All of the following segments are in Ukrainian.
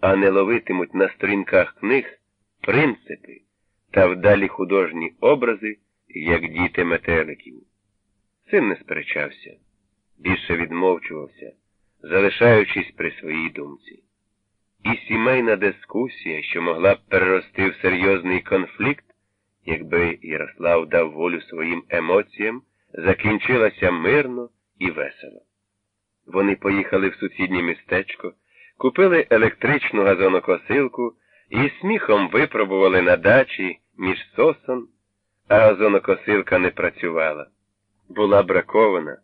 а не ловитимуть на сторінках книг принципи та вдалі художні образи, як діти метеликів. Син не сперечався, більше відмовчувався, залишаючись при своїй думці. І сімейна дискусія, що могла б перерости в серйозний конфлікт, якби Ярослав дав волю своїм емоціям, закінчилася мирно і весело. Вони поїхали в сусіднє містечко, купили електричну газонокосилку і сміхом випробували на дачі між сосон, а газонокосилка не працювала. Була бракована.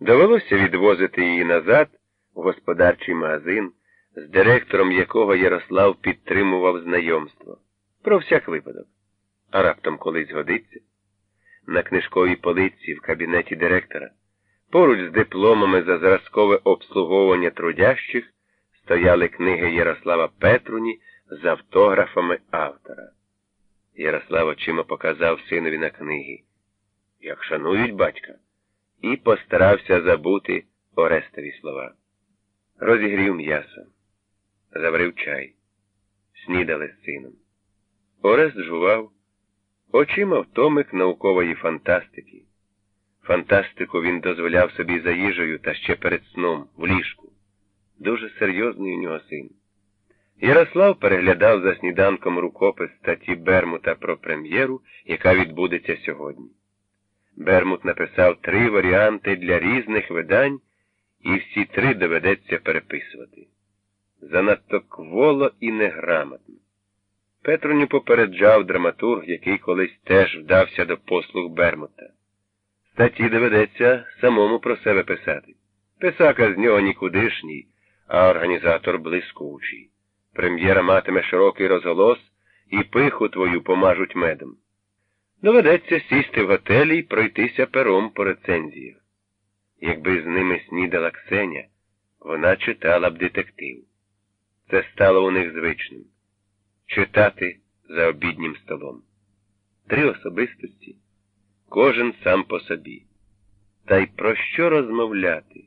Довелося відвозити її назад у господарчий магазин, з директором якого Ярослав підтримував знайомство. Про всяк випадок. А раптом колись годиться. На книжковій полиці в кабінеті директора, поруч з дипломами за зразкове обслуговування трудящих, стояли книги Ярослава Петруні з автографами автора. Ярослав очима показав синові на книги, як шанують батька, і постарався забути Орестові слова. Розігрів м'ясо, заварив чай, снідали з сином. Орест жував, очима втомик наукової фантастики. Фантастику він дозволяв собі за їжею та ще перед сном, в ліжку. Дуже серйозний у нього син. Ярослав переглядав за сніданком рукопис статті Бермута про прем'єру, яка відбудеться сьогодні. Бермут написав три варіанти для різних видань, і всі три доведеться переписувати. Занадто кволо і неграмотно. Петруню попереджав драматург, який колись теж вдався до послуг Бермута. Статті доведеться самому про себе писати. Писака з нього нікудишній, а організатор блискучий. Прем'єра матиме широкий розголос і пиху твою помажуть медом. Доведеться сісти в готелі і пройтися пером по рецензіях. Якби з ними снідала Ксеня, вона читала б детектив. Це стало у них звичним читати за обіднім столом. Три особистості, кожен сам по собі. Та й про що розмовляти?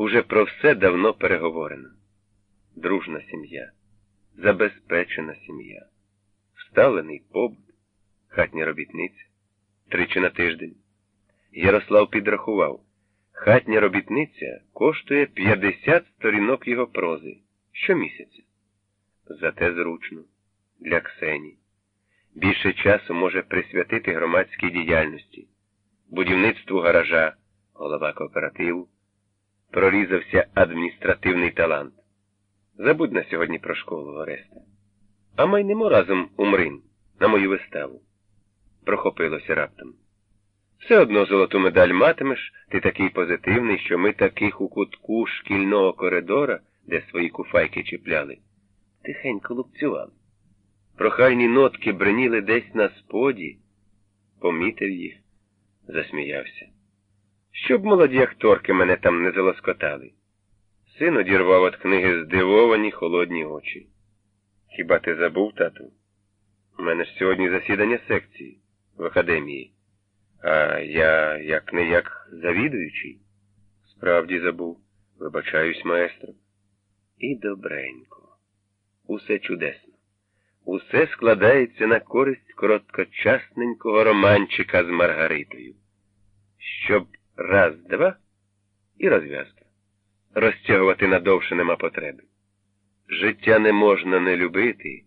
Уже про все давно переговорено. Дружна сім'я, забезпечена сім'я, вставлений побут, хатня робітниця, тричі на тиждень. Ярослав підрахував, хатня робітниця коштує 50 сторінок його прози щомісяця. Зате зручно для Ксені. Більше часу може присвятити громадській діяльності, будівництву гаража, голова кооперативу. Прорізався адміністративний талант. Забудь на сьогодні про школу Ореста. А майнемо разом у Мрин, на мою виставу. Прохопилося раптом. Все одно золоту медаль матимеш, ти такий позитивний, що ми таких у кутку шкільного коридора, де свої куфайки чіпляли, тихенько лупцювали. Прохальні нотки бреніли десь на споді, помітив їх, засміявся. Щоб молоді акторки мене там не залоскотали. Син одірвав від книги здивовані холодні очі. Хіба ти забув, тату? У мене ж сьогодні засідання секції в академії. А я як не як завідуючий. Справді забув. Вибачаюсь, маестро. І добренько. Усе чудесно. Усе складається на користь короткочасненького романчика з Маргаритою. Щоб раз, два і розв'язка. Розтягувати надовше нема потреби. Життя не можна не любити,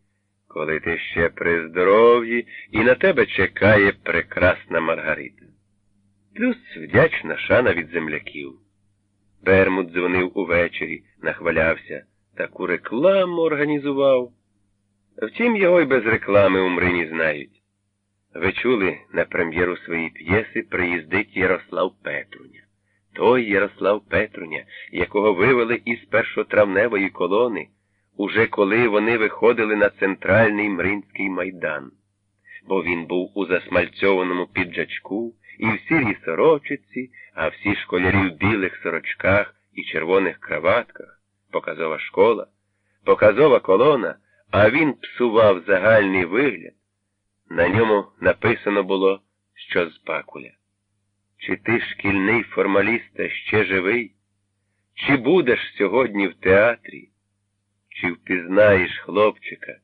коли ти ще при здоров'ї і на тебе чекає прекрасна Маргарита. Плюс вдячна шана від земляків. Бермут дзвонив увечері, нахвалявся, таку рекламу організував. Втім, його й без реклами у Мрині знають. Ви чули, на прем'єру своєї п'єси приїздить Ярослав Петруня. Той Ярослав Петруня, якого вивели із першотравневої колони, уже коли вони виходили на центральний Мринський майдан. Бо він був у засмальцьованому піджачку і в сірій сорочиці, а всі школярі в білих сорочках і червоних краватках, показова школа, показова колона, а він псував загальний вигляд. На ньому написано було, що з Бакуля. Чи ти шкільний формаліста ще живий? Чи будеш сьогодні в театрі? Чи впізнаєш хлопчика?